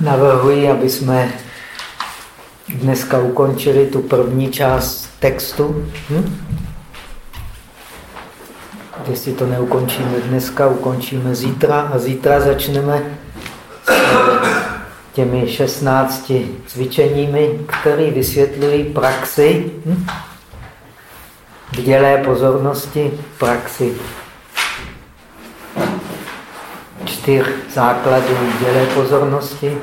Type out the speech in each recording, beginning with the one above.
Navrhuji, aby jsme dneska ukončili tu první část textu. Hm? Jestli to neukončíme dneska, ukončíme zítra a zítra začneme s těmi 16 cvičeními, které vysvětlují praxi hm? dělé pozornosti, praxi čtyř základů dělé pozornosti.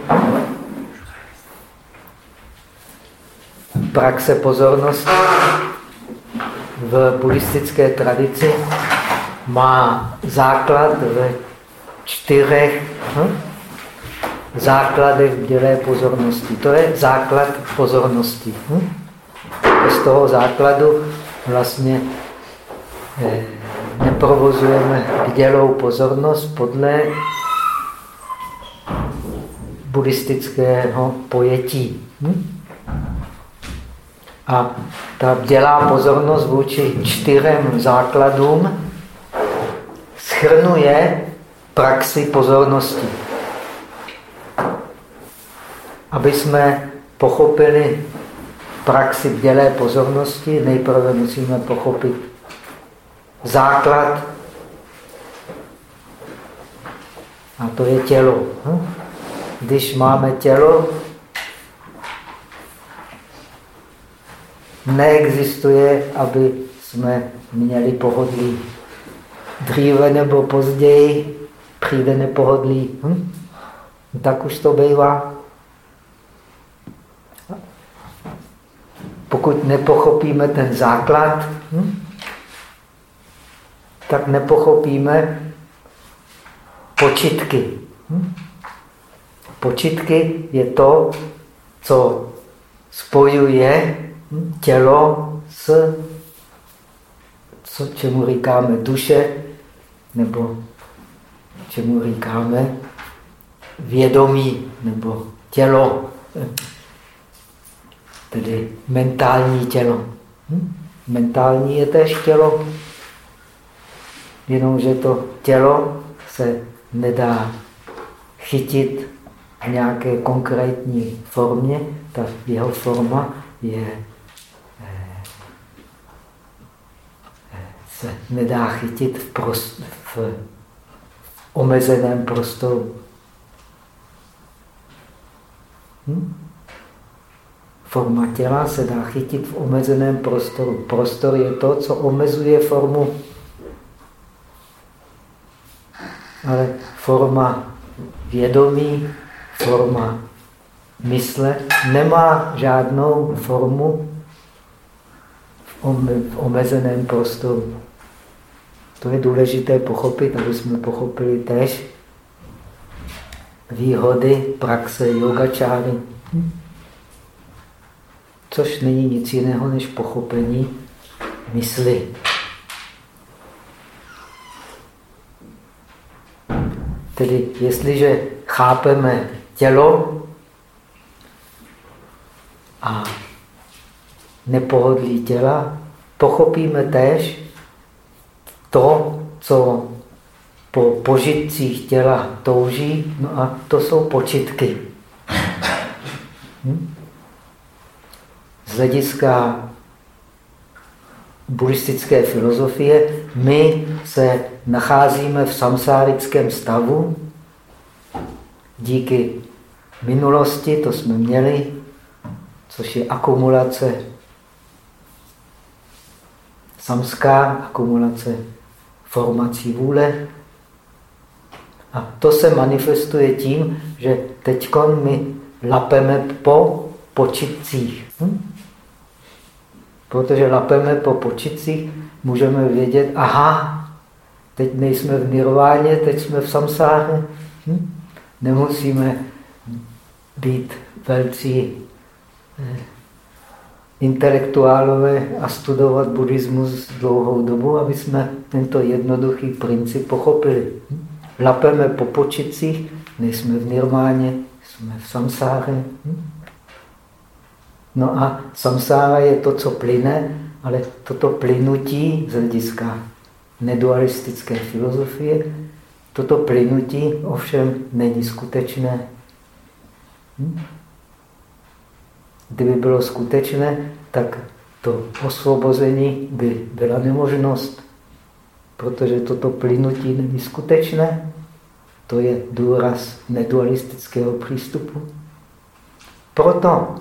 Praxe pozornosti v buddhistické tradici má základ ve čtyřech hm, základech dělé pozornosti. To je základ pozornosti. Hm? Z toho základu vlastně eh, neprovozujeme dělou pozornost podle buddhistického pojetí. Hm? A ta dělá pozornost vůči čtyřem základům schrnuje praxi pozornosti. Aby jsme pochopili praxi dělé pozornosti, nejprve musíme pochopit základ. A to je tělo. Hm? Když máme tělo, neexistuje, aby jsme měli pohodlí. Dříve nebo později přijde nepohodlí. Hm? Tak už to bývá. Pokud nepochopíme ten základ, hm? Tak nepochopíme počitky. Hm? Počitky je to, co spojuje hm, tělo s co, čemu říkáme duše, nebo čemu říkáme vědomí, nebo tělo, tedy mentální tělo. Hm? Mentální je též tělo, jenomže to tělo se nedá chytit v nějaké konkrétní formě. Ta jeho forma je, eh, se nedá chytit v, prost, v omezeném prostoru. Hm? Forma těla se dá chytit v omezeném prostoru. Prostor je to, co omezuje formu ale forma vědomí, forma mysle nemá žádnou formu v omezeném prostoru. To je důležité pochopit, aby jsme pochopili tež výhody praxe yogačáry. Což není nic jiného než pochopení mysli. Tedy jestliže chápeme tělo a nepohodlí těla, pochopíme též to, co po požitcích těla touží, no a to jsou počitky. Hm? Z hlediska buddhistické filozofie, my se nacházíme v samsárickém stavu díky minulosti, to jsme měli, což je akumulace samská, akumulace formací vůle. A to se manifestuje tím, že teď my lapeme po počitcích. Hm? Protože lapeme po počicích, můžeme vědět, aha, teď nejsme v nirváně, teď jsme v samsáře. Hm? Nemusíme být velcí eh, intelektuálové a studovat buddhismus dlouhou dobu, aby jsme tento jednoduchý princip pochopili. Hm? Lapeme po počicích, nejsme v nirváně, jsme v samsáře. Hm? No a samsára je to, co plyne, ale toto plynutí z hlediska nedualistické filozofie, toto plynutí ovšem není skutečné. Hm? Kdyby bylo skutečné, tak to osvobození by byla nemožnost, protože toto plynutí není skutečné. To je důraz nedualistického přístupu. Proto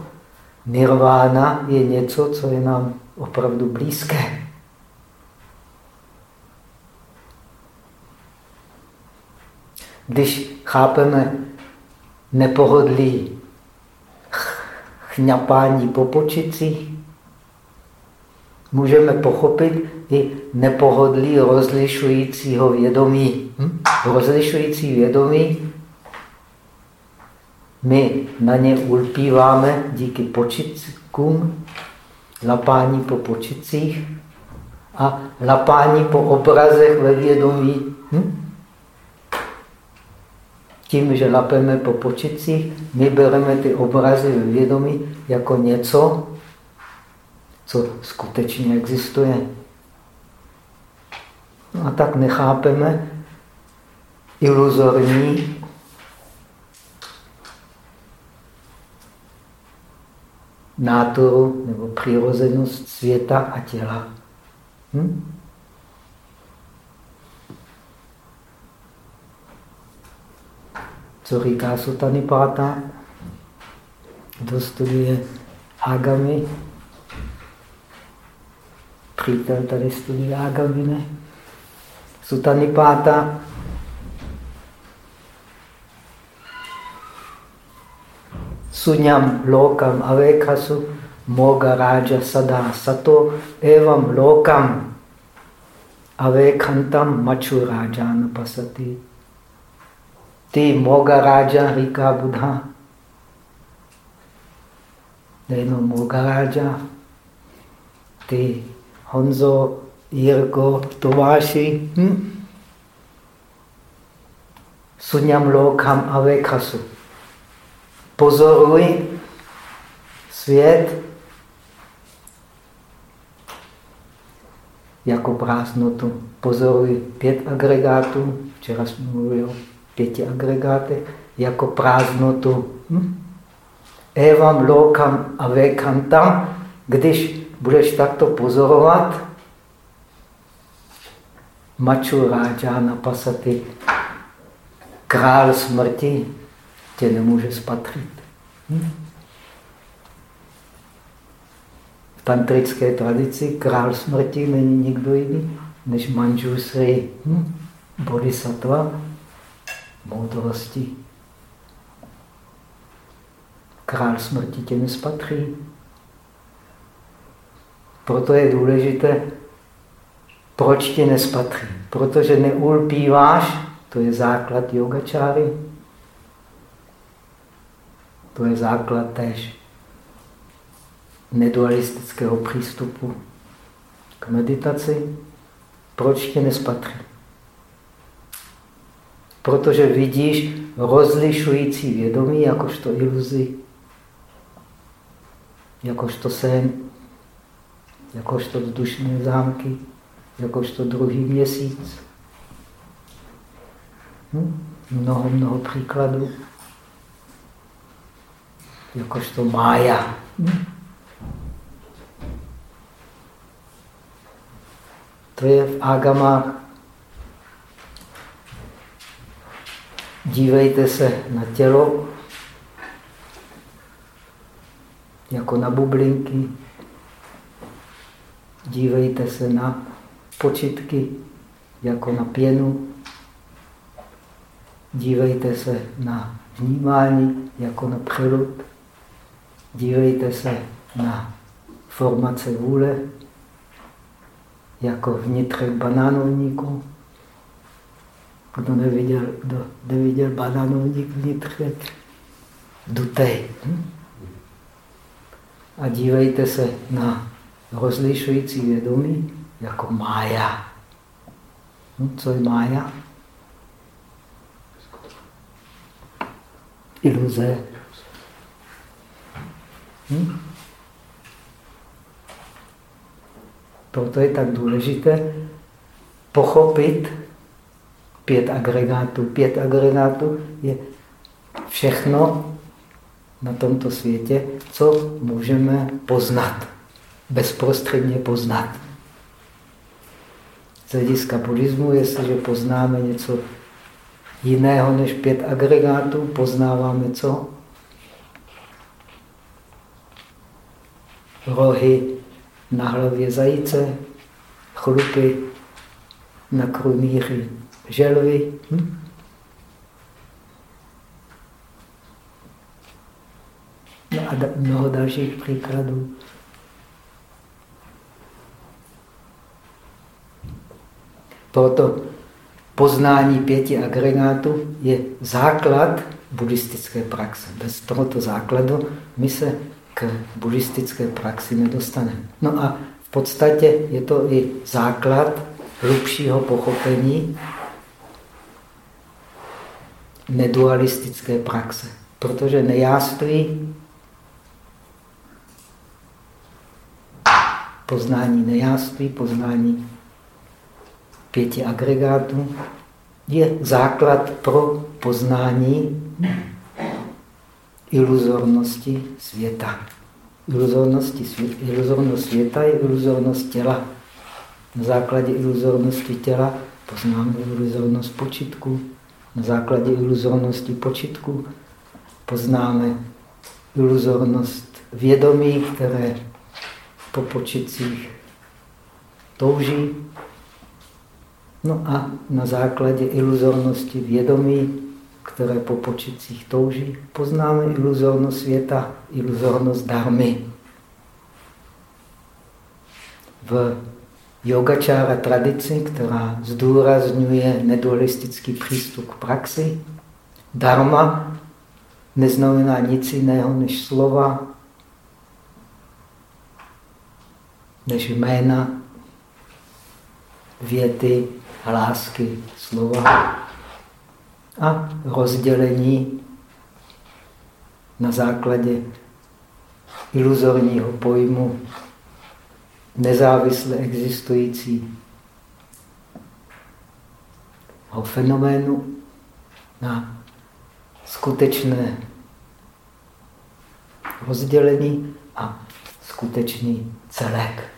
nirvána je něco, co je nám opravdu blízké. Když chápeme nepohodlí chňapání po počicích, můžeme pochopit i nepohodlí rozlišujícího vědomí. Hm? Rozlišující vědomí, my na ně ulpíváme díky počítkům, lapání po počicích a lapání po obrazech ve vědomí. Hm? Tím, že lapeme po počicích, my bereme ty obrazy ve vědomí jako něco, co skutečně existuje. No a tak nechápeme iluzorní náturu nebo přirozenost světa a těla. Hm? Co říká Sutanipáta? Kdo studuje Agami? Přítel tady studuje Agami, ne? Sutanipáta sunyam lokam avekhasu moga raja sada sato evam lokam avekhantam machu raja anupasati ti moga raja rika buddha they know moga raja ti honzo irgo tovashi hmm? sunyam lokam avekhasu Pozoruj svět jako prázdnotu. Pozoruj pět agregátů. Včera jsme mluvili o pěti agregátech jako prázdnotu. Hm? Evam lokam a vekantam, když budeš takto pozorovat, maču ráža pasaty, král smrti tě nemůže spatřit. Hm? V tantrické tradici král smrti není nikdo jiný než Manjusri hm? bodhisattva, moudrosti. Král smrti tě nespatří. Proto je důležité, proč tě nespatří. Protože neulpíváš, to je základ yogačáry. To je základ též nedualistického přístupu k meditaci. Proč tě nespatří? protože vidíš rozlišující vědomí jakožto iluzi, jakožto sen, jakožto vzdušné zámky, jakožto druhý měsíc. Hm? Mnoho, mnoho příkladů. Jakožto mája. To je v Agamách Dívejte se na tělo jako na bublinky. Dívejte se na počitky jako na pěnu. Dívejte se na vnímání jako na přelud. Dívejte se na formace vůle jako vnitřek banánovníku. Kdo neviděl, kdo neviděl banánovník vnitřek, dutej. Hm? A dívejte se na rozlišující vědomí jako mája. Hm? Co je mája? Iluze. Hm? Proto je tak důležité pochopit, pět agregátů. Pět agregátů je všechno, na tomto světě, co můžeme poznat, bezprostředně poznat. Z hlediska buddhismu, jestliže poznáme něco jiného než pět agregátů, poznáváme co? Rohy na hlavě zajíce, chlupy na krumíři želvy. Hm? No a mnoho dalších příkladů. Proto poznání pěti agregátů je základ buddhistické praxe. Bez tohoto základu my se k buddhistické praxi nedostaneme. No a v podstatě je to i základ hlubšího pochopení nedualistické praxe. Protože nejáství, poznání nejáství, poznání pěti agregátů je základ pro poznání iluzornosti světa. Iluzornosti světa, iluzornost světa je iluzornost těla. Na základě iluzornosti těla poznáme iluzornost počitku. Na základě iluzornosti počitku poznáme iluzornost vědomí, které po počitcích touží. No a na základě iluzornosti vědomí, které po počitcích touží, poznáme iluzornost světa, iluzornost dármy. V yogačára tradici, která zdůrazňuje nedualistický přístup k praxi, dharma neznamená nic jiného než slova, než jména, věty, hlásky, slova a rozdělení na základě iluzorního pojmu nezávisle existující fenoménu na skutečné rozdělení a skutečný celek,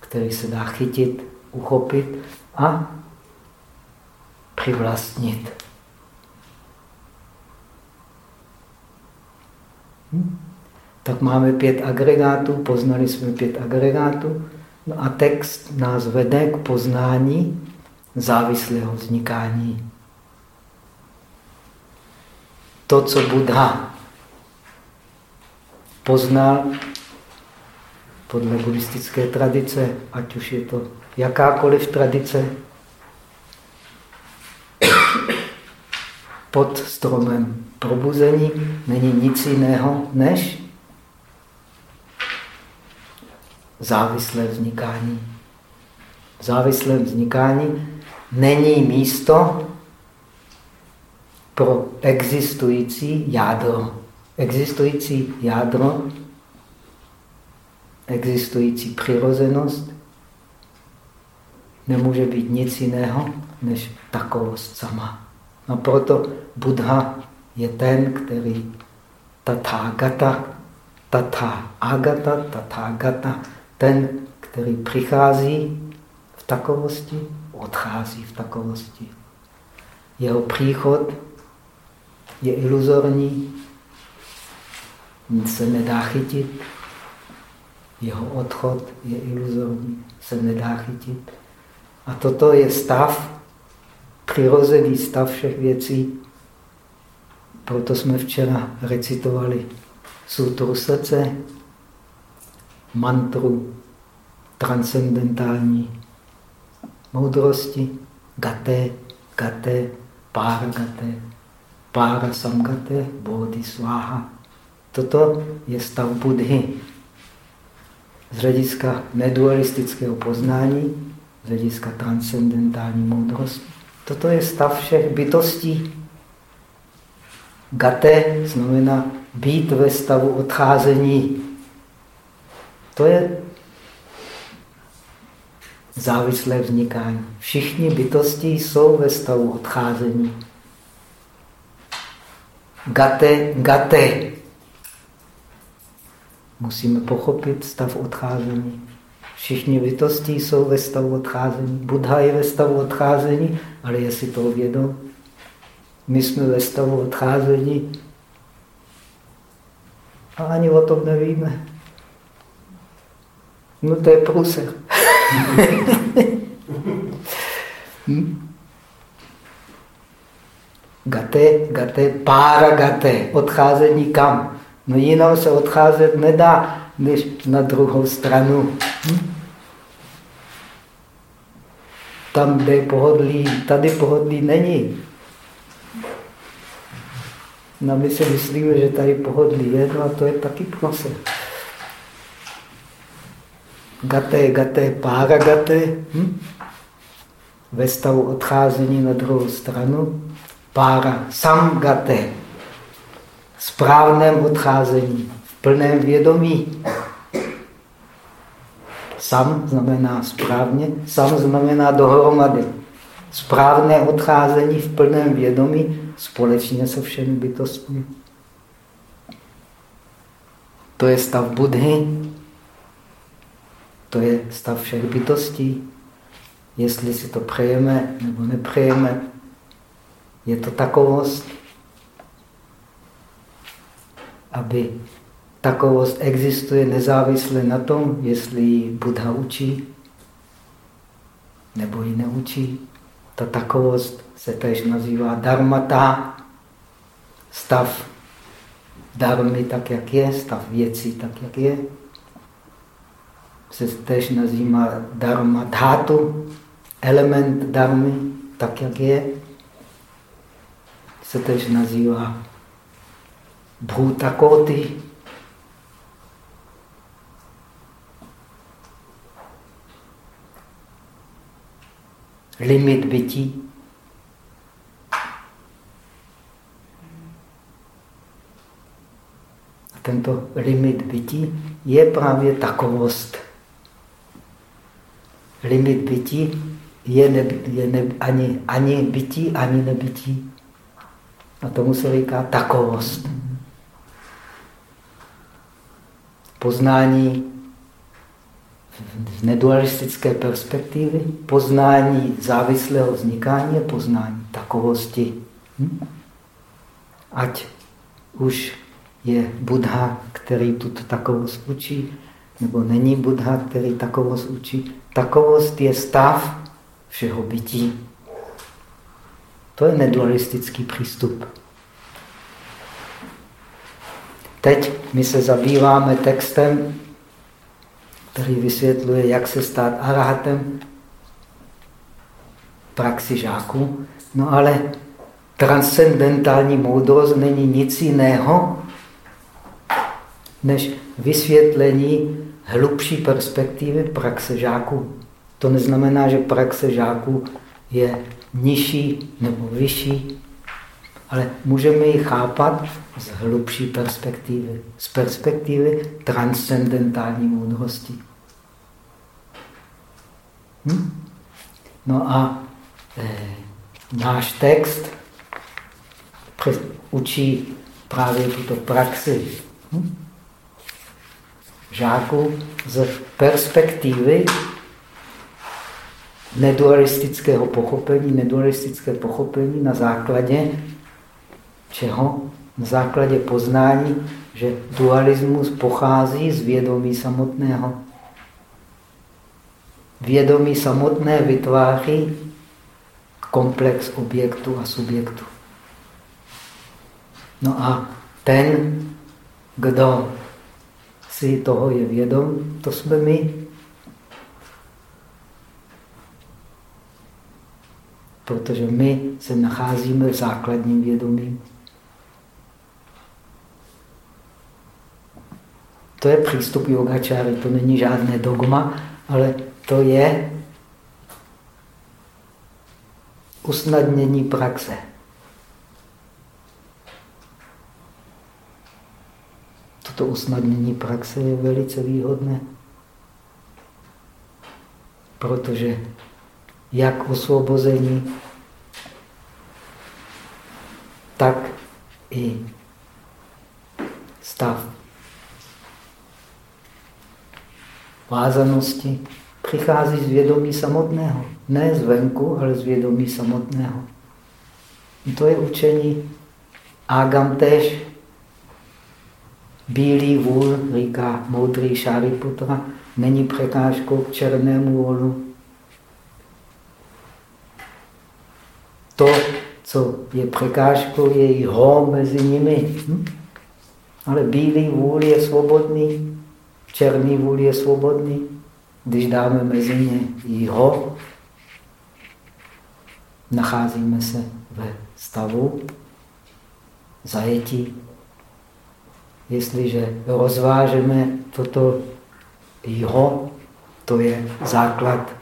který se dá chytit, uchopit a přivlastnit. Hm? Tak máme pět agregátů, poznali jsme pět agregátů no a text nás vede k poznání závislého vznikání. To, co Buddha poznal podle buddhistické tradice, ať už je to jakákoliv tradice, pod stromem probuzení není nic jiného než závislé vznikání. Závislé vznikání není místo pro existující jádro. Existující jádro, existující přirozenost nemůže být nic jiného než takovost sama. A proto Buddha je ten, který tathagata, tatha agata, tathagata, ten, který přichází v takovosti, odchází v takovosti. Jeho příchod je iluzorní, nic se nedá chytit. Jeho odchod je iluzorní, se nedá chytit. A toto je stav, přirozený stav všech věcí. Proto jsme včera recitovali sutru srdce, mantru transcendentální moudrosti, gaté, gaté, páragaté, pára samgaté, bodhi sváha. Toto je stav Budhy. Z hlediska nedualistického poznání, z hlediska transcendentální moudrosti. Toto je stav všech bytostí. Gaté znamená být ve stavu odcházení. To je závislé vznikání. Všichni bytosti jsou ve stavu odcházení. Gate, gate, Musíme pochopit stav odcházení. Všichni bytosti jsou ve stavu odcházení. Buddha je ve stavu odcházení, ale je si toho vědom. My jsme ve stavu odcházení a ani o tom nevíme. No to je průser. hm? Gate, gate, pára gate, odcházení kam? No jinou se odcházet nedá, než na druhou stranu. Hm? Tam, kde je pohodlí, tady pohodlí není. No my si myslíme, že tady pohodlí je, no a to je taky prose. Gaté, gaté, pára gaté. Hm? Ve stavu odcházení na druhou stranu. Pára, sam gaté. Správném odcházení, plném vědomí. Sam znamená správně, sam znamená dohromady. Správné odcházení v plném vědomí společně se všemi bytostmi. To je stav Budhy, to je stav všech bytostí. Jestli si to přejeme nebo nepřejeme, je to takovost, aby takovost existuje nezávisle na tom, jestli ji Buddha učí nebo ji neučí. Ta takovost se tež nazývá dharmata, stav darmy tak, jak je, stav věcí tak, jak je. Se tež nazývá dharma dhatu, element darmy tak, jak je. Se tež nazývá bhuta limit bytí. A tento limit bytí je právě takovost. Limit bytí je, ne, je ne, ani, ani bytí, ani nebytí. A tomu se říká takovost. Poznání z nedualistické perspektivy poznání závislého vznikání je poznání takovosti. Hm? Ať už je Buddha, který tuto takovost učí, nebo není Buddha, který takovost učí. Takovost je stav všeho bytí. To je nedualistický přístup. Teď my se zabýváme textem který vysvětluje, jak se stát arahatem praxi žáků. No ale transcendentální moudrost není nic jiného, než vysvětlení hlubší perspektivy praxe žáků. To neznamená, že praxe žáků je nižší nebo vyšší, ale můžeme ji chápat z hlubší perspektivy, z perspektivy transcendentální moudrosti. Hm? No a e, náš text učí právě tuto praxi hm? žáků z perspektivy nedualistického pochopení, nedualistické pochopení na základě čeho? Na základě poznání, že dualismus pochází z vědomí samotného. Vědomí samotné vytváří komplex objektu a subjektu. No a ten, kdo si toho je vědom, to jsme my. Protože my se nacházíme v základním vědomí. To je přístup yogačáry, to není žádné dogma, ale to je usnadnění praxe. Toto usnadnění praxe je velice výhodné, protože jak osvobození, tak i stav vázanosti, přichází z vědomí samotného. Ne zvenku, ale z vědomí samotného. To je učení Agam tež. Bílý vůl, říká moudrý Šariputra, není překážkou k černému volu. To, co je překážkou, je i ho mezi nimi. Hm? Ale bílý vůl je svobodný, černý vůl je svobodný. Když dáme mezi ně jeho, nacházíme se ve stavu zajetí. Jestliže rozvážeme toto jeho, to je základ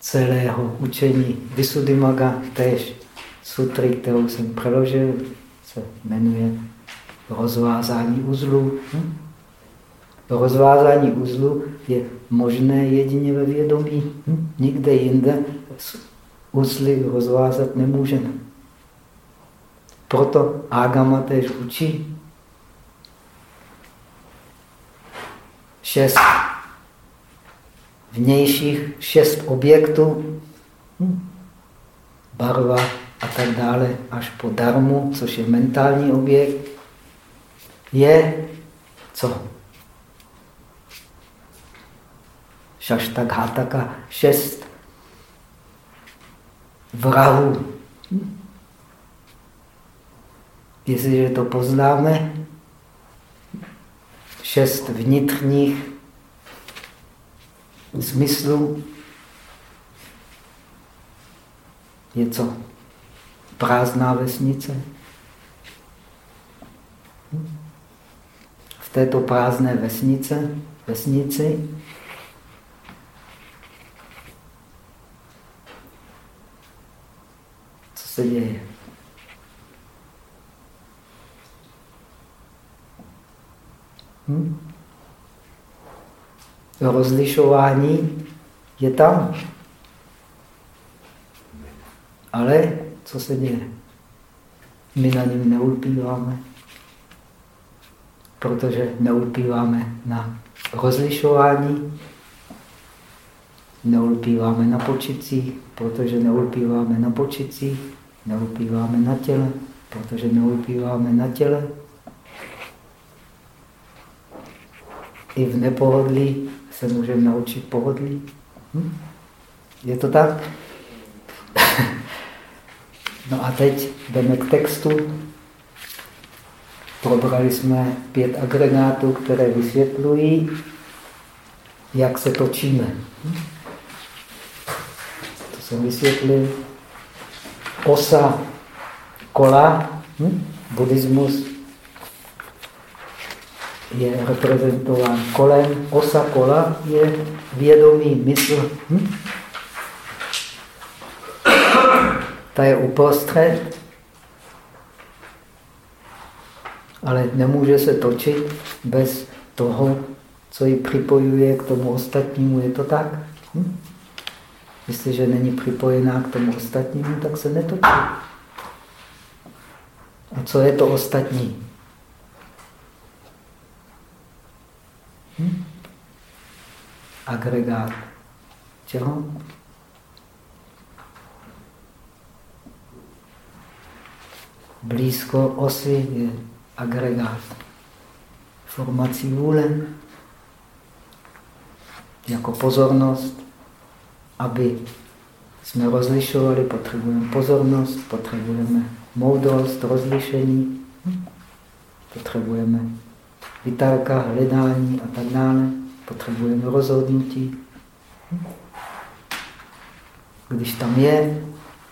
celého učení Visuddhimaga, též sutry, kterou jsem přeložil, se jmenuje rozvázání uzlu. Hm? Rozvázání uzlu je možné jedině ve vědomí. Hm? Nikde jinde uzly rozvázat nemůžeme. Proto Agama též učí šest vnějších, šest objektů, hm? barva a tak dále, až po darmu, což je mentální objekt, je co? Šaštak, hataka, šest vrahů. Jestliže to poznáme, šest vnitřních smyslů je co? Prázdná vesnice. V této prázdné vesnice, vesnici co se děje? Hm? Rozlišování je tam. Ale co se děje? My na něm neulpíváme, protože neulpíváme na rozlišování, neulpíváme na počicích, protože neulpíváme na počicích, neulpíváme na těle, protože neulpíváme na těle, i v nepohodlí se můžeme naučit pohodlí. Hm? Je to tak? no a teď jdeme k textu. Probrali jsme pět agregátů, které vysvětlují, jak se točíme. Hm? To jsem vysvětlil. Osa kola, hm? buddhismus je reprezentován kolem. Osa kola je vědomý mysl. Hm? Ta je uprostřed, ale nemůže se točit bez toho, co ji připojuje k tomu ostatnímu. Je to tak? Hm? Jestliže není připojená k tomu ostatnímu, tak se netočí. A co je to ostatní? Hm? Agregát. Čeho? Blízko osy je agregát. Formací vůle jako pozornost, aby jsme rozlišovali, potřebujeme pozornost, potřebujeme moudrost, rozlišení, potřebujeme vytárka, hledání a tak dále. Potřebujeme rozhodnutí. Když tam je,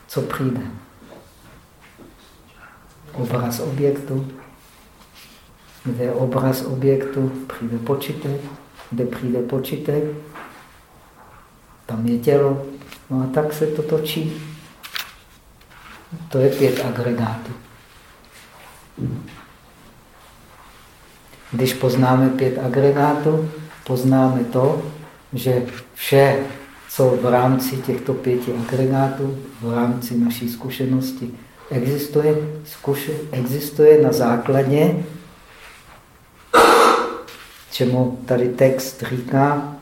co přijde? Obraz objektu. Kde je obraz objektu, přijde počítek. Kde přijde počítek, tam je tělo. No a tak se to točí. To je pět agregátů. Když poznáme pět agregátů, poznáme to, že vše, co v rámci těchto pěti agregátů, v rámci naší zkušenosti existuje, zkuše, existuje na základě čemu tady text říká,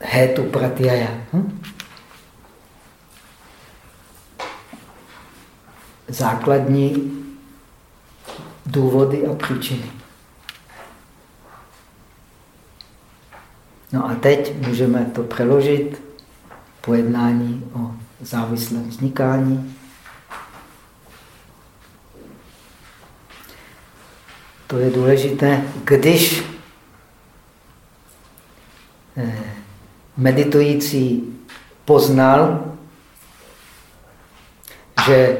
hetu pratyaya. Hm? Základní důvody a příčiny. No a teď můžeme to přeložit pojednání o závislém vznikání. To je důležité, když eh, meditující poznal, že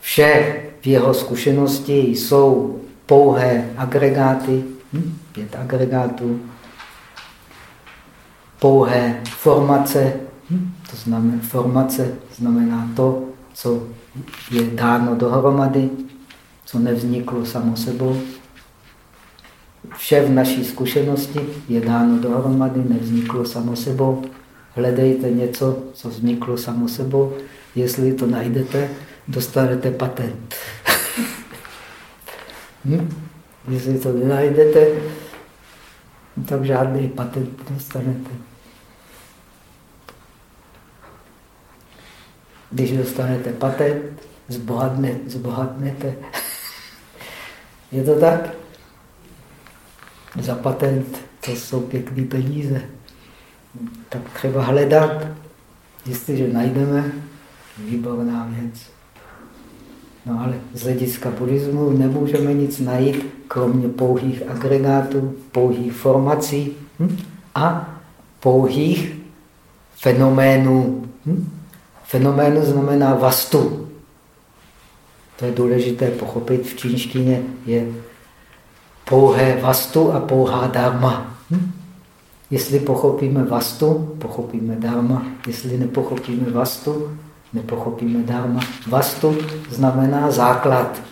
vše v jeho zkušenosti jsou pouhé agregáty, hm? pět agregátů, pouhé formace, hm? to znamená, formace znamená to, co je dáno dohromady, co nevzniklo samo sebou. Vše v naší zkušenosti je dáno dohromady, nevzniklo samo sebou. Hledejte něco, co vzniklo samo sebou. Jestli to najdete, dostanete patent. hm? Jestli to nenajdete, tak žádný patent dostanete. Když dostanete patent, zbohatne, zbohatnete. Je to tak? Za patent to jsou pěkné peníze. Tak třeba hledat, jestliže najdeme, výborná věc. No ale z hlediska buddhismu nemůžeme nic najít, kromě pouhých agregátů, pouhých formací hm? a pouhých fenoménů. Hm? Fenoménu znamená vastu. To je důležité pochopit. V čínštině je pouhé vastu a pouhá dharma. Hm? Jestli pochopíme vastu, pochopíme dharma. Jestli nepochopíme vastu, nepochopíme dharma. Vastu znamená základ.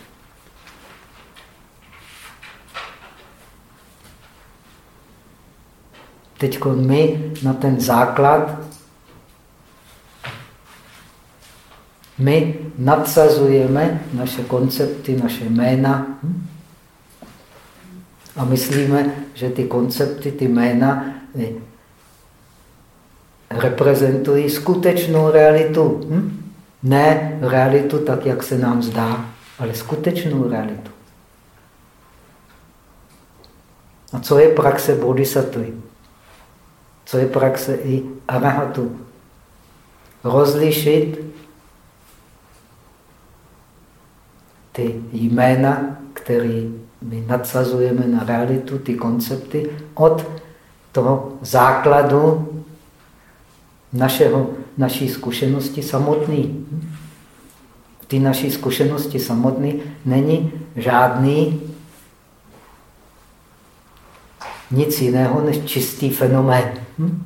Teď my na ten základ my nadsazujeme naše koncepty, naše jména hm? A myslíme, že ty koncepty, ty jména reprezentují skutečnou realitu. Hm? Ne realitu tak, jak se nám zdá, ale skutečnou realitu. A co je praxe bodhisattvy? Co je praxe i arahatu? Rozlišit ty jména, které my nadsazujeme na realitu, ty koncepty, od toho základu našeho, naší zkušenosti samotný. V té naší zkušenosti samotný není žádný nic jiného než čistý fenomén. Hm?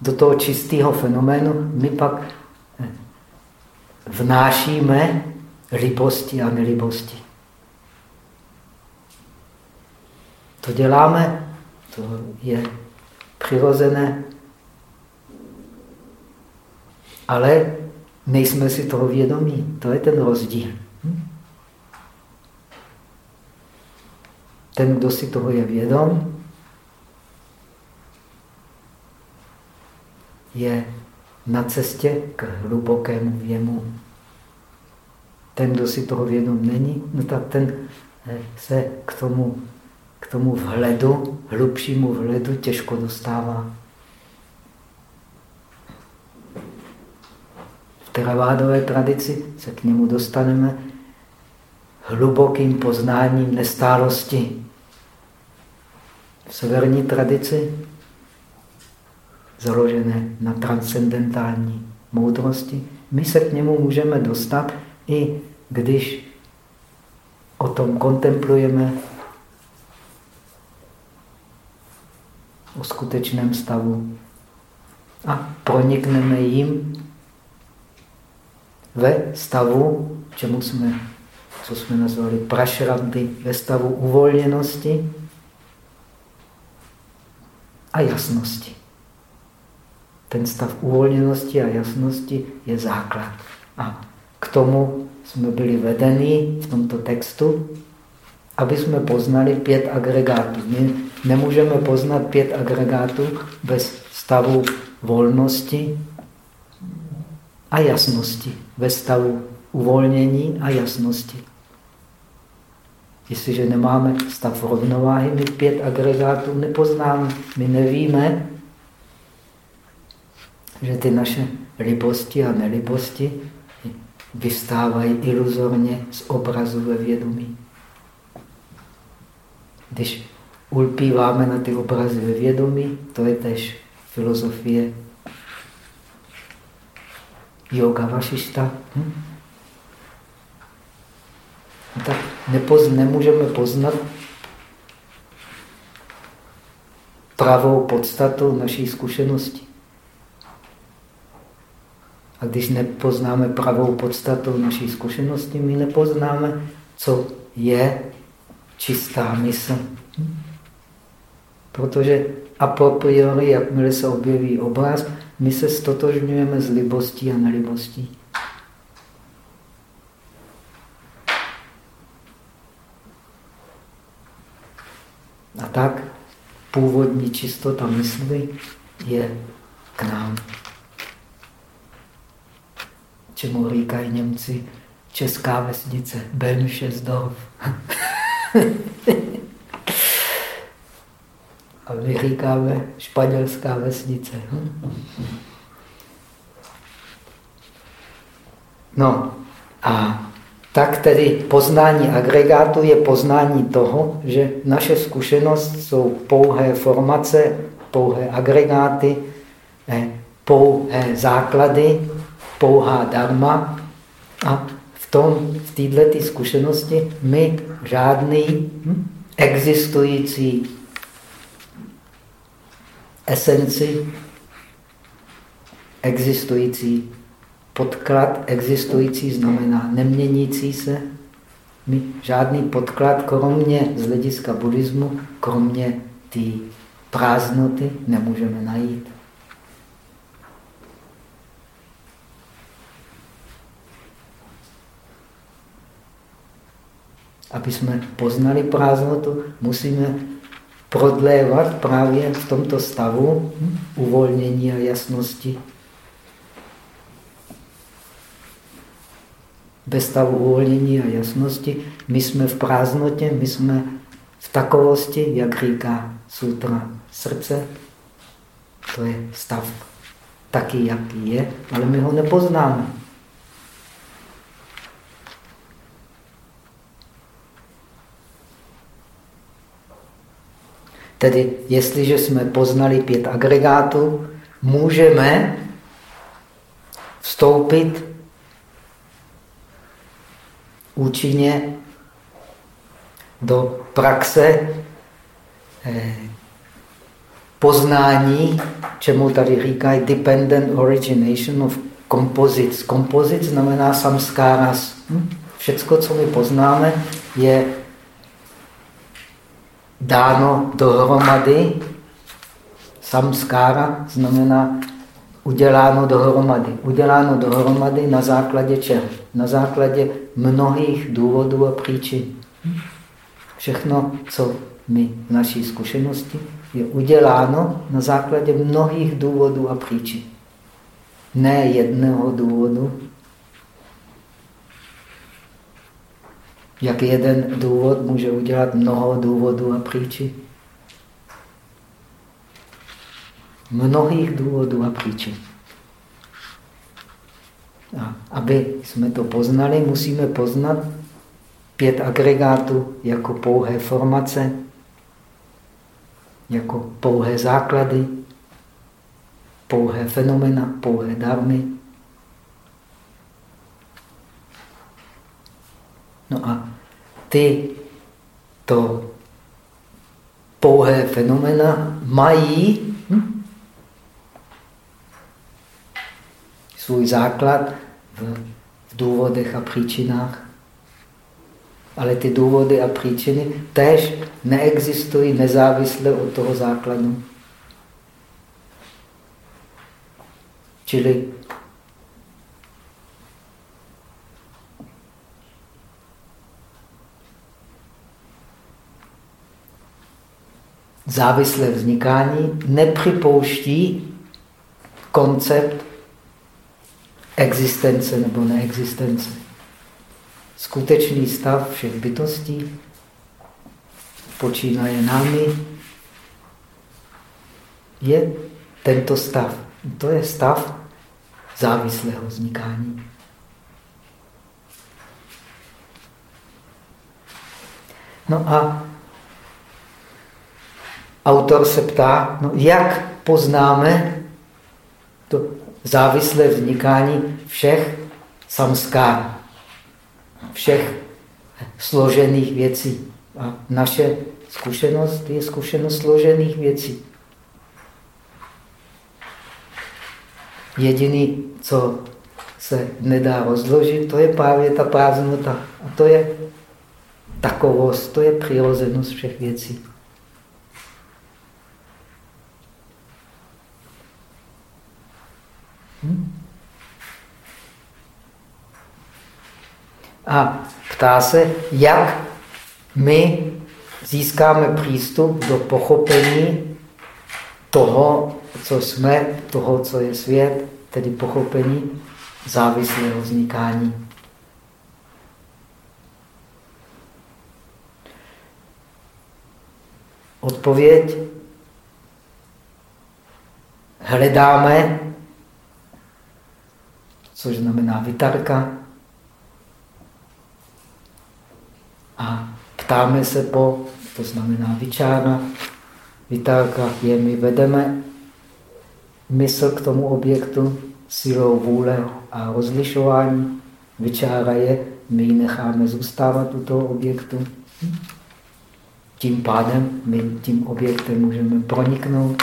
Do toho čistého fenoménu my pak vnášíme libosti a nelibosti. To děláme, to je přirozené, ale nejsme si toho vědomí. To je ten rozdíl. Hm? Ten, kdo si toho je vědom, je na cestě k hlubokému věmu. Ten, kdo si toho vědom není, no tak ten eh, se k tomu k tomu vhledu, hlubšímu vhledu těžko dostává. V teravádové tradici se k němu dostaneme hlubokým poznáním nestálosti. V severní tradici, založené na transcendentální moudrosti, my se k němu můžeme dostat, i když o tom kontemplujeme o skutečném stavu a pronikneme jim ve stavu, čemu jsme, co jsme nazvali prašranty, ve stavu uvolněnosti a jasnosti. Ten stav uvolněnosti a jasnosti je základ. A k tomu jsme byli vedeni v tomto textu, aby jsme poznali pět agregátů. My nemůžeme poznat pět agregátů bez stavu volnosti a jasnosti, ve stavu uvolnění a jasnosti. Jestliže nemáme stav rovnováhy, my pět agregátů nepoznáme. My nevíme, že ty naše libosti a nelibosti vystávají iluzorně z obrazu ve vědomí. Když ulpíváme na ty obrazy ve vědomí, to je tež filozofie yoga vašišta. Hm? No tak nepoz, nemůžeme poznat pravou podstatu naší zkušenosti. A když nepoznáme pravou podstatu naší zkušenosti, my nepoznáme, co je čistá mysl. Protože a priori, jakmile se objeví obraz, my se stotožňujeme s libostí a nelibostí. A tak původní čistota mysli je k nám čemu říkají Němci česká vesnice, Benšesdorf. A my říkáme španělská vesnice. No a tak tedy poznání agregátu je poznání toho, že naše zkušenost jsou pouhé formace, pouhé agregáty, pouhé základy pouhá dharma a v tom, v této zkušenosti my žádný hm, existující esenci, existující podklad, existující znamená neměnící se, my žádný podklad, kromě z hlediska buddhismu, kromě té prázdnoty, nemůžeme najít. Aby jsme poznali prázdnotu, musíme prodlévat právě v tomto stavu uvolnění a jasnosti. Bez stavu uvolnění a jasnosti my jsme v prázdnotě, my jsme v takovosti, jak říká sutra srdce. To je stav taky, jaký je, ale my ho nepoznáme. Tedy jestliže jsme poznali pět agregátů, můžeme vstoupit účinně do praxe eh, poznání, čemu tady říkají dependent origination of composites. Composite znamená samskáras. Hm? Všecko, co my poznáme, je dáno dohromady, samskára znamená uděláno dohromady. Uděláno dohromady na základě čeho? Na základě mnohých důvodů a příčin. Všechno, co my v naší zkušenosti, je uděláno na základě mnohých důvodů a příčin. Ne jedného důvodu, Jak jeden důvod může udělat mnoho důvodů a příčin. Mnohých důvodů a příčin. A aby jsme to poznali, musíme poznat pět agregátů jako pouhé formace, jako pouhé základy, pouhé fenomena, pouhé darmy. No a ty to pouhé fenomena mají hm, svůj základ v, v důvodech a příčinách. Ale ty důvody a příčiny tež neexistují nezávisle od toho základu. Čili závislé vznikání nepřipouští koncept existence nebo neexistence. Skutečný stav všech bytostí počínaje námi je tento stav. To je stav závislého vznikání. No a autor se ptá, no jak poznáme to závislé vznikání všech samskár, všech složených věcí. A naše zkušenost je zkušenost složených věcí. Jediný, co se nedá rozložit, to je právě ta prázdnota. A to je takovost, to je přirozenost všech věcí. Hm? A ptá se, jak my získáme přístup do pochopení toho, co jsme, toho, co je svět, tedy pochopení závislého vznikání. Odpověď hledáme, což znamená vytarka, a ptáme se po, to znamená vyčána, vytárka je, my vedeme mysl k tomu objektu silou vůle a rozlišování. Vyčára je, my ji necháme zůstávat u toho objektu. Tím pádem my tím objektem můžeme proniknout.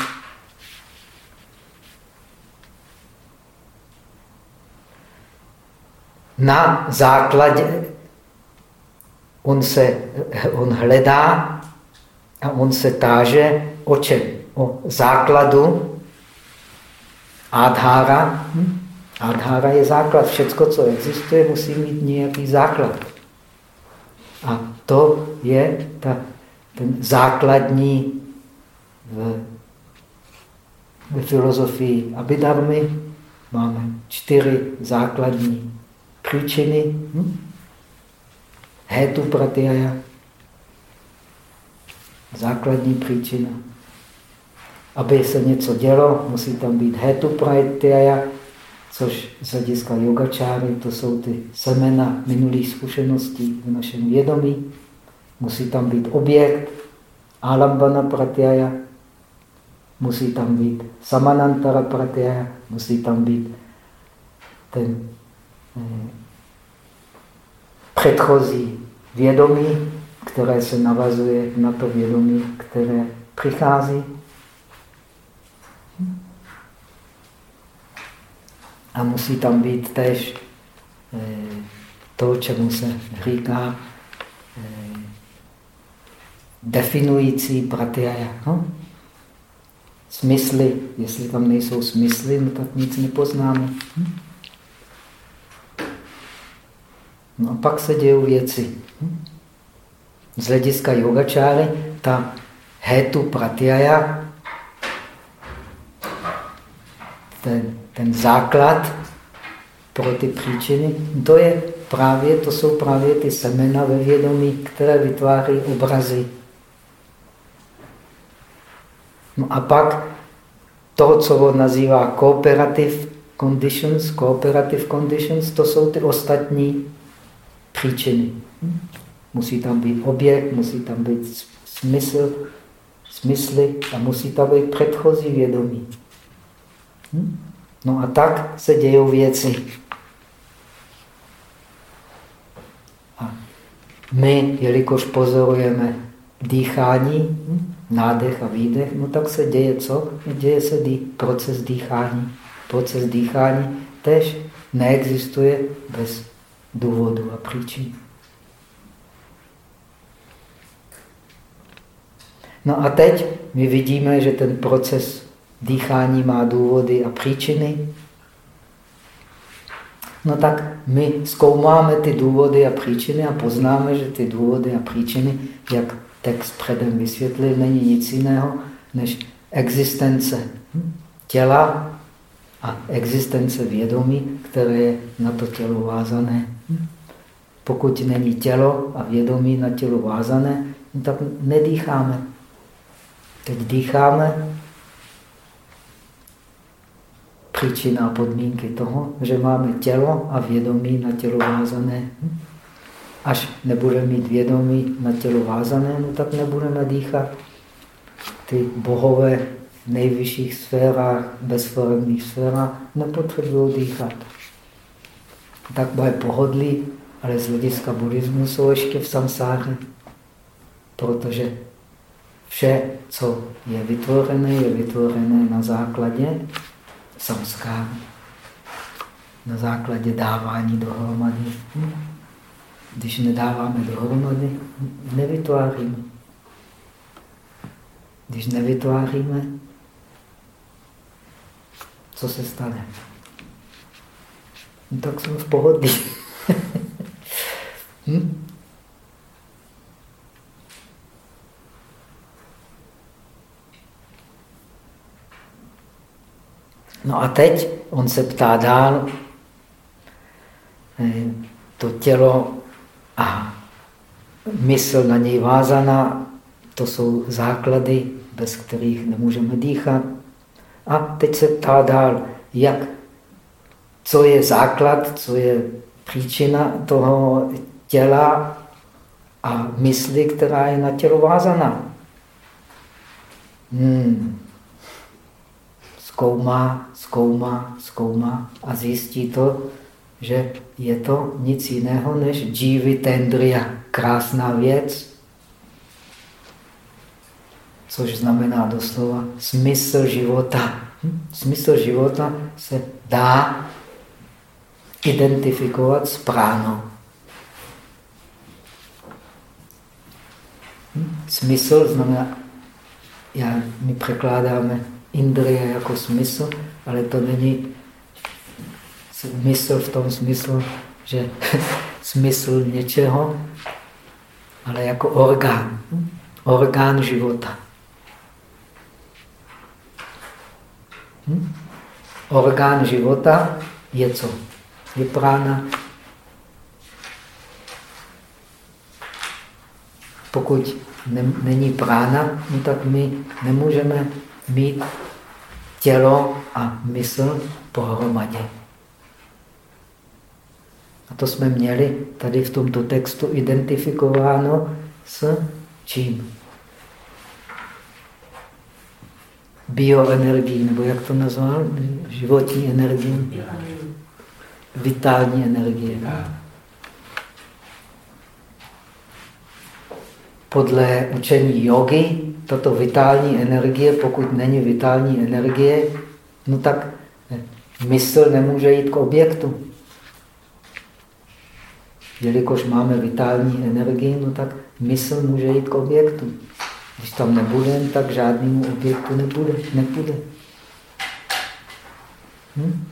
Na základě on, se, on hledá a on se táže o čem? O základu Adhara. Hm? Adhara je základ. Všecko, co existuje, musí mít nějaký základ. A to je ta, ten základní v, ve filozofii Abhidharmy. Máme čtyři základní příčiny. Hm? Hetu pratyaya. Základní příčina. Aby se něco dělo, musí tam být hetu pratyaya, což z hlediska yogačáry, to jsou ty semena minulých zkušeností v našem vědomí. Musí tam být objekt, alambana pratyaya, musí tam být samanantara pratyaya, musí tam být ten předchozí vědomí, které se navazuje na to vědomí, které přichází. A musí tam být tež eh, to, čemu se říká eh, definující pratyaya. No? Smysly, jestli tam nejsou smysly, no tak nic nepoznáme. Hm? No a pak se dějou věci. Z hlediska yogačáry ta hetu pratyaya, ten, ten základ pro ty příčiny, to, je právě, to jsou právě ty semena ve vědomí, které vytváří obrazy. No a pak to, co on nazývá cooperative conditions, cooperative conditions, to jsou ty ostatní příčiny. Musí tam být objekt, musí tam být smysl, smysly a musí tam být předchozí vědomí. No a tak se dějou věci. A my, jelikož pozorujeme dýchání, nádech a výdech, no tak se děje co? Děje se dý, proces dýchání. Proces dýchání tež neexistuje bez důvodu a příčin. No a teď my vidíme, že ten proces dýchání má důvody a příčiny. No tak my zkoumáme ty důvody a příčiny a poznáme, že ty důvody a příčiny, jak text předem vysvětlil, není nic jiného než existence těla a existence vědomí, které je na to tělo vázané. Pokud není tělo a vědomí na tělo vázané, no tak nedýcháme. Teď dýcháme. Příčina a podmínky toho, že máme tělo a vědomí na tělo vázané. Až nebudeme mít vědomí na tělo vázané, no tak nebudeme dýchat. Ty bohové v nejvyšších sférách, bezforemných sférách nepotřebují dýchat. Tak bude pohodlí, ale z hlediska buddhismu jsou ještě v samsáře. Protože vše, co je vytvořené, je vytvořené na základě samskáru. Na základě dávání dohromady. Když nedáváme dohromady, nevytváříme. Když nevytváříme, co se stane? No, tak jsme v pohodlí. Hm? No a teď on se ptá dál, eh, to tělo a mysl na něj vázaná, to jsou základy, bez kterých nemůžeme dýchat. A teď se ptá dál, jak, co je základ, co je příčina toho těla a mysli, která je na tělo vázaná. Hmm zkoumá, zkoumá, zkoumá a zjistí to, že je to nic jiného než džívy tendria, krásná věc, což znamená doslova smysl života. Hm? Smysl života se dá identifikovat s pránou. Smysl znamená, já, my překládáme indrie jako smysl, ale to není smysl v tom smyslu, že smysl něčeho, ale jako orgán. Orgán života. Hm? Orgán života je co? Je prána. Pokud ne, není prána, no tak my nemůžeme mít tělo a mysl pohromadě. A to jsme měli tady v tomto textu identifikováno s čím? Bioenergií, nebo jak to nazval? Životní energie. Vitální energie. Podle učení jogy tato vitální energie, pokud není vitální energie, no tak mysl nemůže jít k objektu. Jelikož máme vitální energii, no tak mysl může jít k objektu. Když tam nebude, tak žádnému objektu nebude, nepůjde. Hm?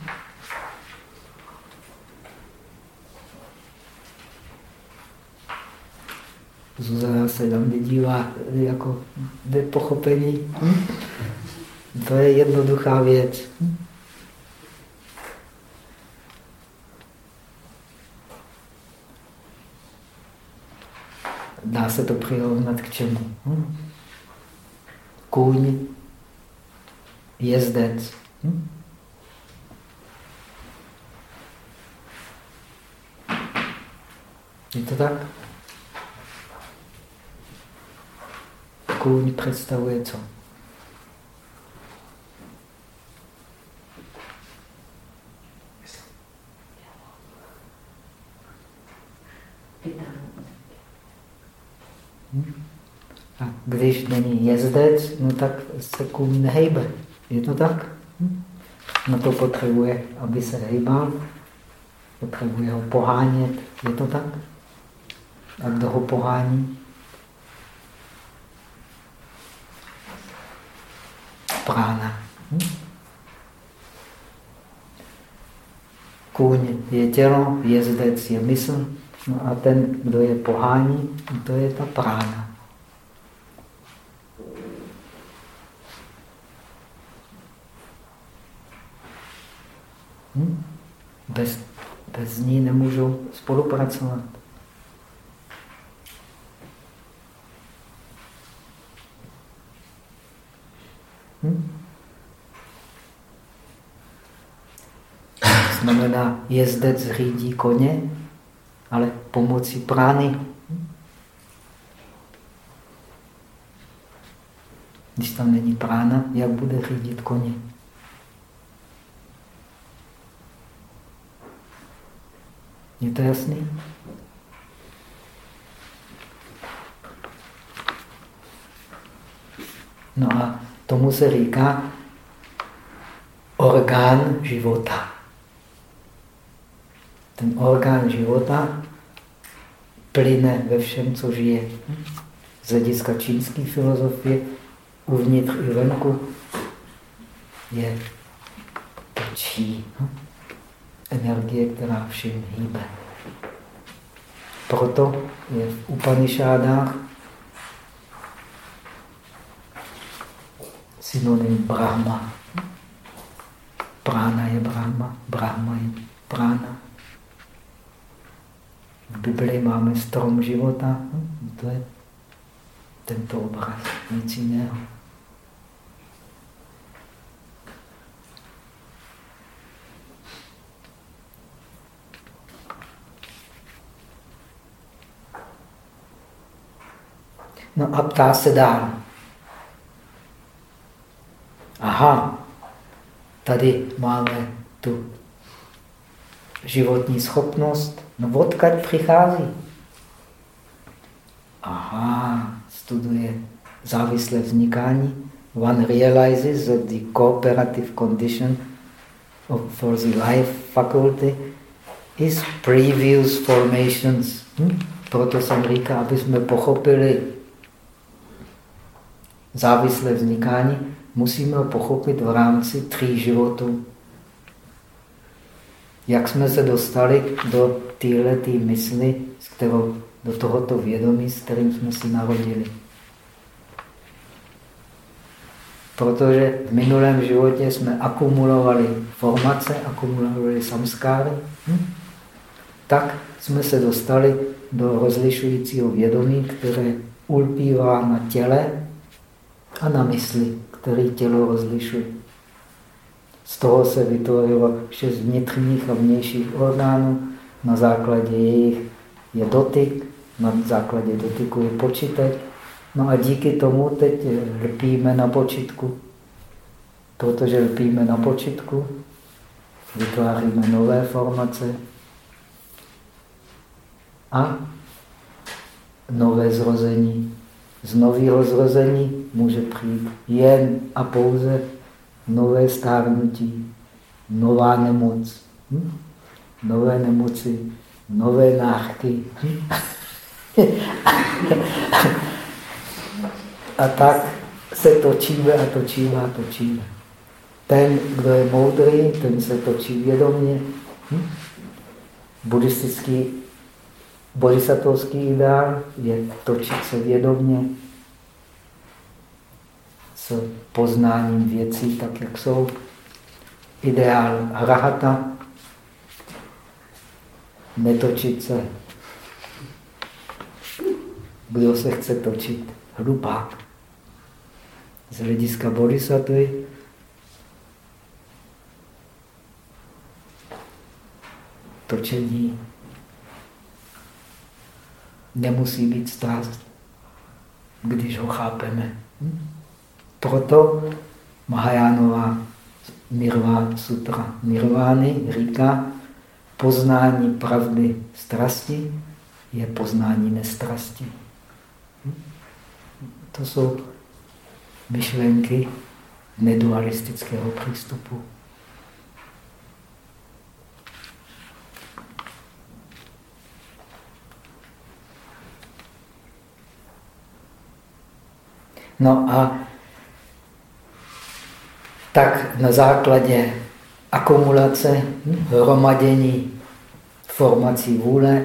Zuzana se tam dívá jako nepochopení. To je jednoduchá věc. Dá se to přirovnat k čemu? Hm? Kůň, jezdec. Hm? Je to tak? Kůň představuje co? A když není jezdec, no tak se kůň nehejbe. Je to tak? No to potřebuje, aby se hejbal. Potřebuje ho pohánět. Je to tak? A kdo ho pohání? Prána. Hm? Kůň je tělo, jezdec je mysl, no a ten, kdo je pohání, to je ta prána. Hm? Bez, bez ní nemůžou spolupracovat. Hm? Znamená, jezdec řídí koně, ale pomocí prány. Když tam není prána, jak bude řídit koně? Je to jasný? No a tomu se říká orgán života. Ten orgán života plyne ve všem, co žije. Z hlediska čínské filozofie uvnitř i venku je čí energie, která všem hýbe. Proto je v Upanishádách synonym Brahma. Prána je Brahma, Brahma je prána. V Bibli máme strom života, to je tento obraz, nic jiného. No a ptá se dál. Aha, tady máme tu životní schopnost. No odkud přichází? Aha, studuje závislé vznikání. One realizes that the cooperative condition of, for the life faculty is previous formations. Hm? Proto jsem říkal, aby jsme pochopili závislé vznikání, musíme ho pochopit v rámci tří životů. Jak jsme se dostali do této mysli, s kterou, do tohoto vědomí, s kterým jsme si narodili. Protože v minulém životě jsme akumulovali formace, akumulovali samskáry, hm? tak jsme se dostali do rozlišujícího vědomí, které ulpívá na těle a na mysli, který tělo rozlišuje. Z toho se vytvořilo šest vnitřních a vnějších orgánů. Na základě jejich je dotyk, na základě dotyku je počítač. No a díky tomu teď lpíme na počítku. Protože lpíme na počítku, vytváříme nové formace a nové zrození. Z nového zrození může přijít jen a pouze nové stárnutí, nová nemoc, hm? nové nemoci, nové náchky. a tak se točíme a točíme a točíme. Ten, kdo je moudrý, ten se točí vědomě. Hm? Buddhistický bodhisattvovský ideál je točit se vědomě s poznáním věcí tak, jak jsou. Ideál rahata, netočit se. Kdo se chce točit? Hlupák. Z hlediska bodhisattvy točení nemusí být strast, když ho chápeme. Hm? Proto Mahajánová Nirvá sutra Nirvány říká, poznání pravdy strasti je poznání nestrasti. To jsou myšlenky nedualistického přístupu. No a tak na základě akumulace, hromadění formací vůle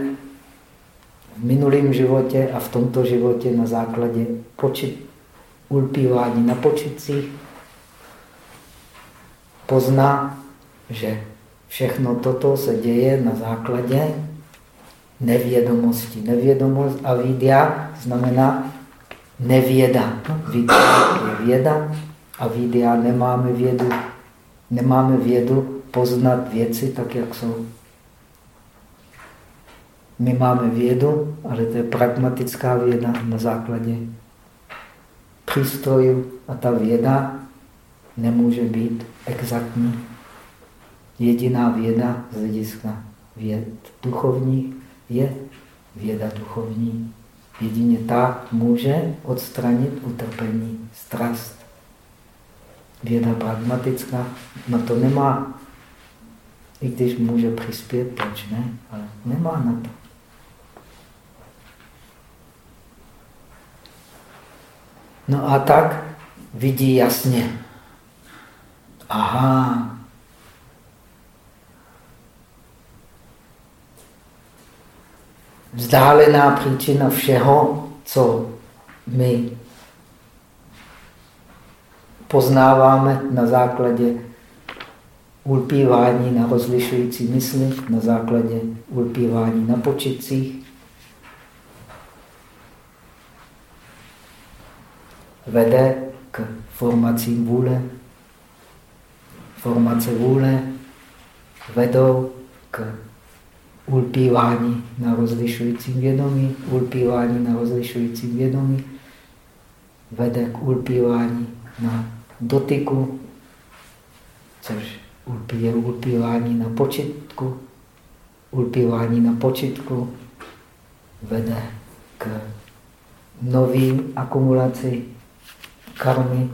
v minulém životě a v tomto životě na základě počet, ulpívání na počitcích pozná, že všechno toto se děje na základě nevědomosti. Nevědomost a vidya znamená nevěda. Vidya je věda a vidya nemáme vědu. Nemáme vědu poznat věci tak, jak jsou. My máme vědu, ale to je pragmatická věda na základě přístrojů a ta věda nemůže být exaktní. Jediná věda z hlediska věd duchovních je věda duchovní. Jedině ta může odstranit utrpení, strast. Věda pragmatická na to nemá. I když může přispět, proč ne? Ale nemá na to. No a tak vidí jasně. Aha, vzdálená příčina všeho, co my poznáváme na základě ulpívání na rozlišující mysli, na základě ulpívání na počitcích, vede k formacím vůle. Formace vůle vedou k ulpívání na rozlišujícím vědomí, ulpívání na rozlišujícím vědomí vede k ulpívání na dotyku, což je ulpívání na počitku, ulpívání na počitku vede k novým akumulaci karmy.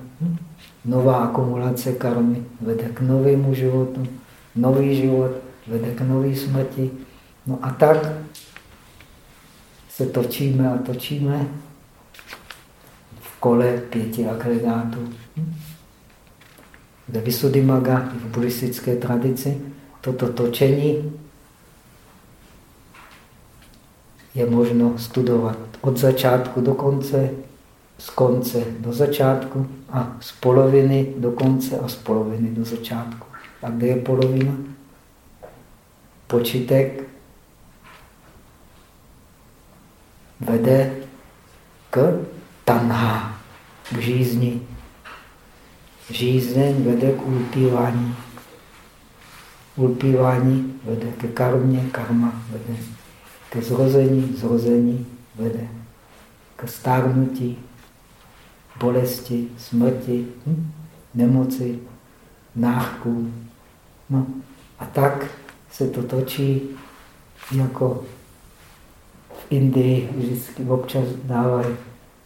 Nová akumulace karmy vede k novému životu, nový život vede k nové smrti, No a tak se točíme a točíme v kole pěti agregátů. Ve Visuddhimaga v buddhistické tradici toto točení je možno studovat od začátku do konce, z konce do začátku a z poloviny do konce a z poloviny do začátku. A kde je polovina? Počitek vede k tanha, k žízni. Žízeň vede k ulpívání. Ulpívání vede ke karmě, karma vede ke zrození, zrození vede k stárnutí, bolesti, smrti, hm? nemoci, náchků. No a tak se to točí jako Indii vždycky občas dávají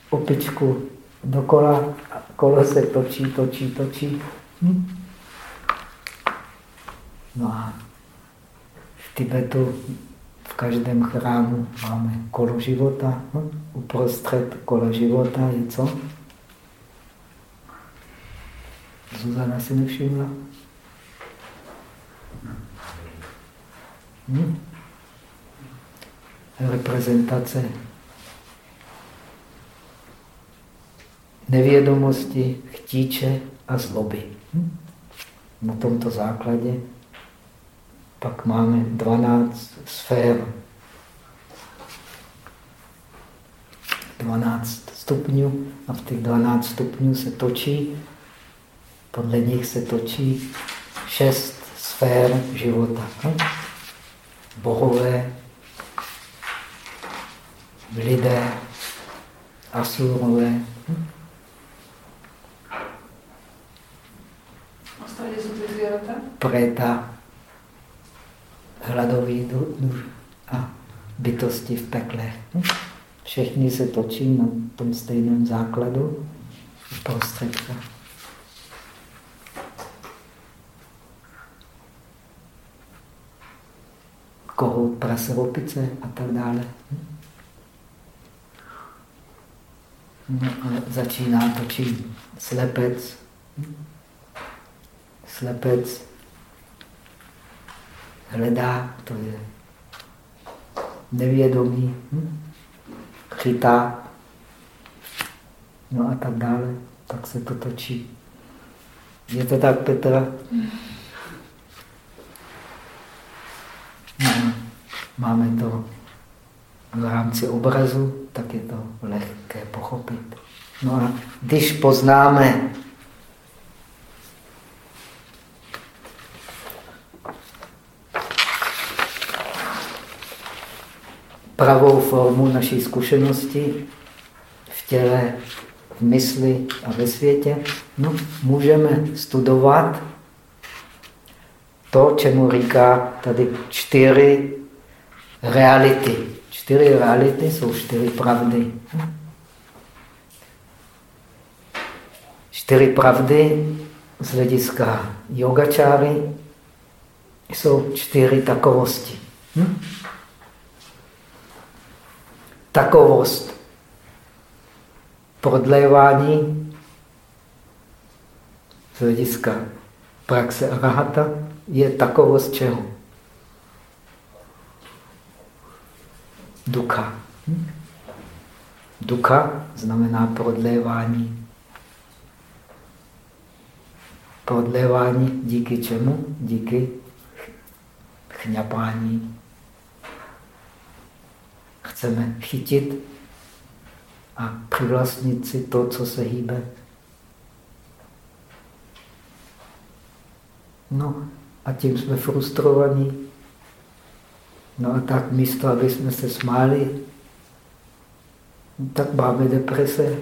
opičku do kola a kolo se točí, točí, točí. Hm? No a v Tibetu v každém chrámu máme kolo života. Hm? Uprostřed kola života je co? Zuzana si nevšimla? Hm? Reprezentace nevědomosti, chtíče a zloby. Hm? Na tomto základě pak máme 12 sfér, 12 stupňů a v těch 12 stupňů se točí, podle nich se točí šest sfér života. Hm? Bohové, lidé, asurové. Hm? Ostatní jsou ty? Preta, hladový duš a bytosti v pekle. Hm? Všichni se točí na tom stejném základu prostředka. Kohout, prase, opice a tak dále. Hm? No, začíná točit slepec. Slepec hledá, to je nevědomí, hm? chytá, no a tak dále, tak se to točí. Je to tak, Petra? No, máme to v rámci obrazu, tak je to lehké pochopit. No a když poznáme pravou formu naší zkušenosti v těle, v mysli a ve světě, no, můžeme studovat to, čemu říká tady čtyři reality. Čtyři reality jsou čtyři pravdy. Čtyři pravdy z hlediska yogačáry jsou čtyři takovosti. Hm? Takovost prodlévání z hlediska praxe arahata je takovost čeho? Ducha. Hm? Ducha znamená prodlévání. Prodlévání díky čemu? Díky chňapání. Chceme chytit a přivlastnit si to, co se hýbe. No a tím jsme frustrovaní. No a tak místo, aby jsme se smáli, tak máme deprese.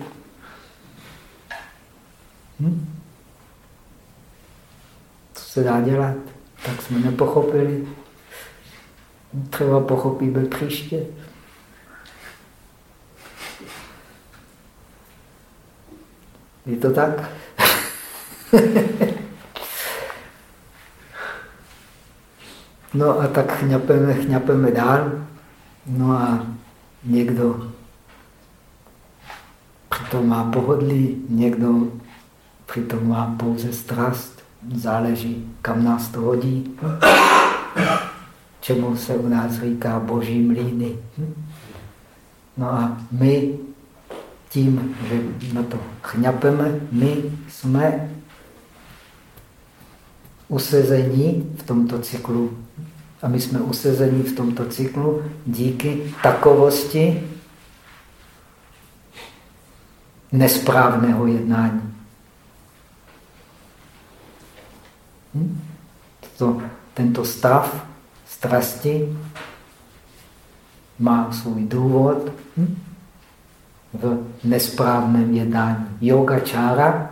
Hm? Co se dá dělat? Tak jsme nepochopili. Třeba pochopíme příště. Je to tak? no a tak chňapeme, chňapeme dál. No a někdo přitom má pohodlí, někdo přitom má pouze strast. Záleží, kam nás to hodí. Čemu se u nás říká boží mlíny. No a my tím, že na to chňapeme, my jsme usezení v tomto cyklu. A my jsme usezení v tomto cyklu díky takovosti nesprávného jednání. Hm? To, tento stav strasti má svůj důvod. Hm? v nesprávném jednání. Yoga čára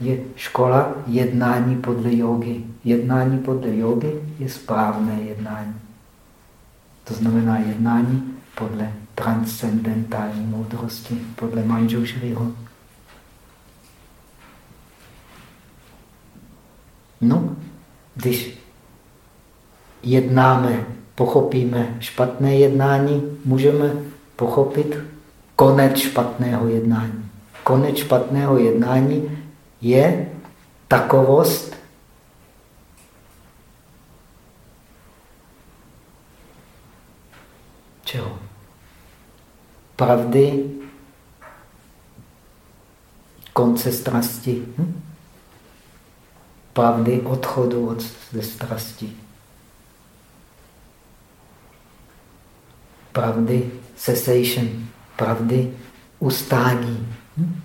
je škola jednání podle jogy. Jednání podle jogy je správné jednání. To znamená jednání podle transcendentální moudrosti, podle Manjushriho. No, když jednáme, pochopíme špatné jednání, můžeme pochopit konec špatného jednání. Konec špatného jednání je takovost, čeho? Pravdy, konce strasti. Hm? Pravdy odchodu od ze strasti. Pravdy cessation pravdy ustání. Hm?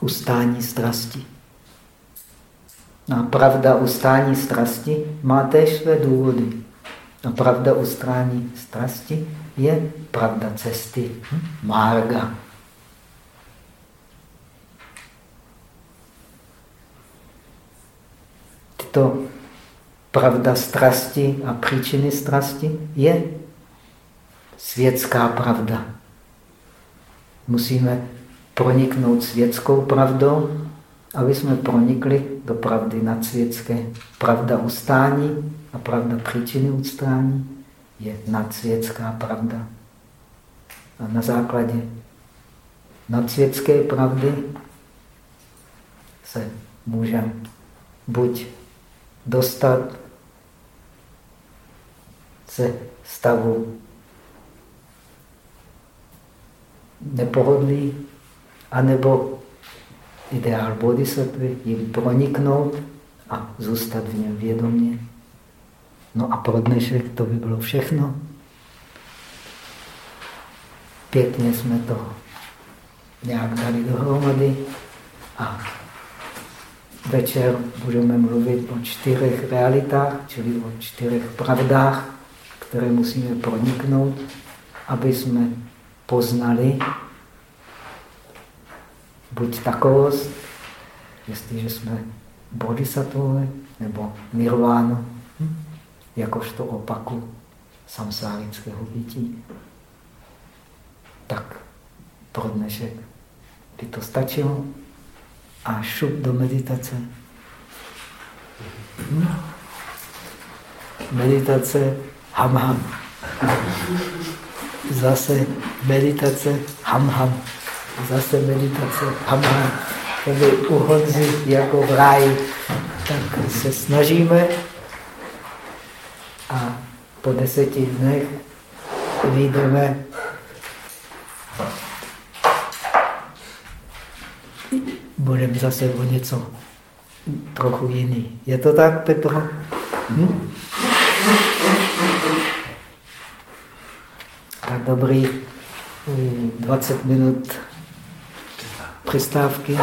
Ustání strasti. A pravda ustání strasti má též své důvody. A pravda ustání strasti je pravda cesty, hm? marga. Tyto pravda strasti a příčiny strasti je světská pravda musíme proniknout světskou pravdou, aby jsme pronikli do pravdy nadsvětské. Pravda ustání a pravda příčiny ustání je nadsvětská pravda. A na základě nadsvětské pravdy se můžeme buď dostat se stavu nepohodlí, anebo ideál bodhisattvy jim proniknout a zůstat v něm vědomě. No a pro dnešek to by bylo všechno. Pěkně jsme to nějak dali dohromady a večer budeme mluvit o čtyřech realitách, čili o čtyřech pravdách, které musíme proniknout, aby jsme poznali buď takovost, jestliže jsme bodhisattvové, nebo nirvánu, hm? Jakožto opaku samsárického bytí. Tak pro dnešek by to stačilo a šup do meditace. Meditace ham ham. Zase meditace ham ham. Zase meditace ham ham. Tedy u jako v ráji. Tak se snažíme a po deseti dnech vyjdeme budeme zase o něco trochu jiný. Je to tak, Petro? Hm? Tak dobrý, 20 minut přestávky.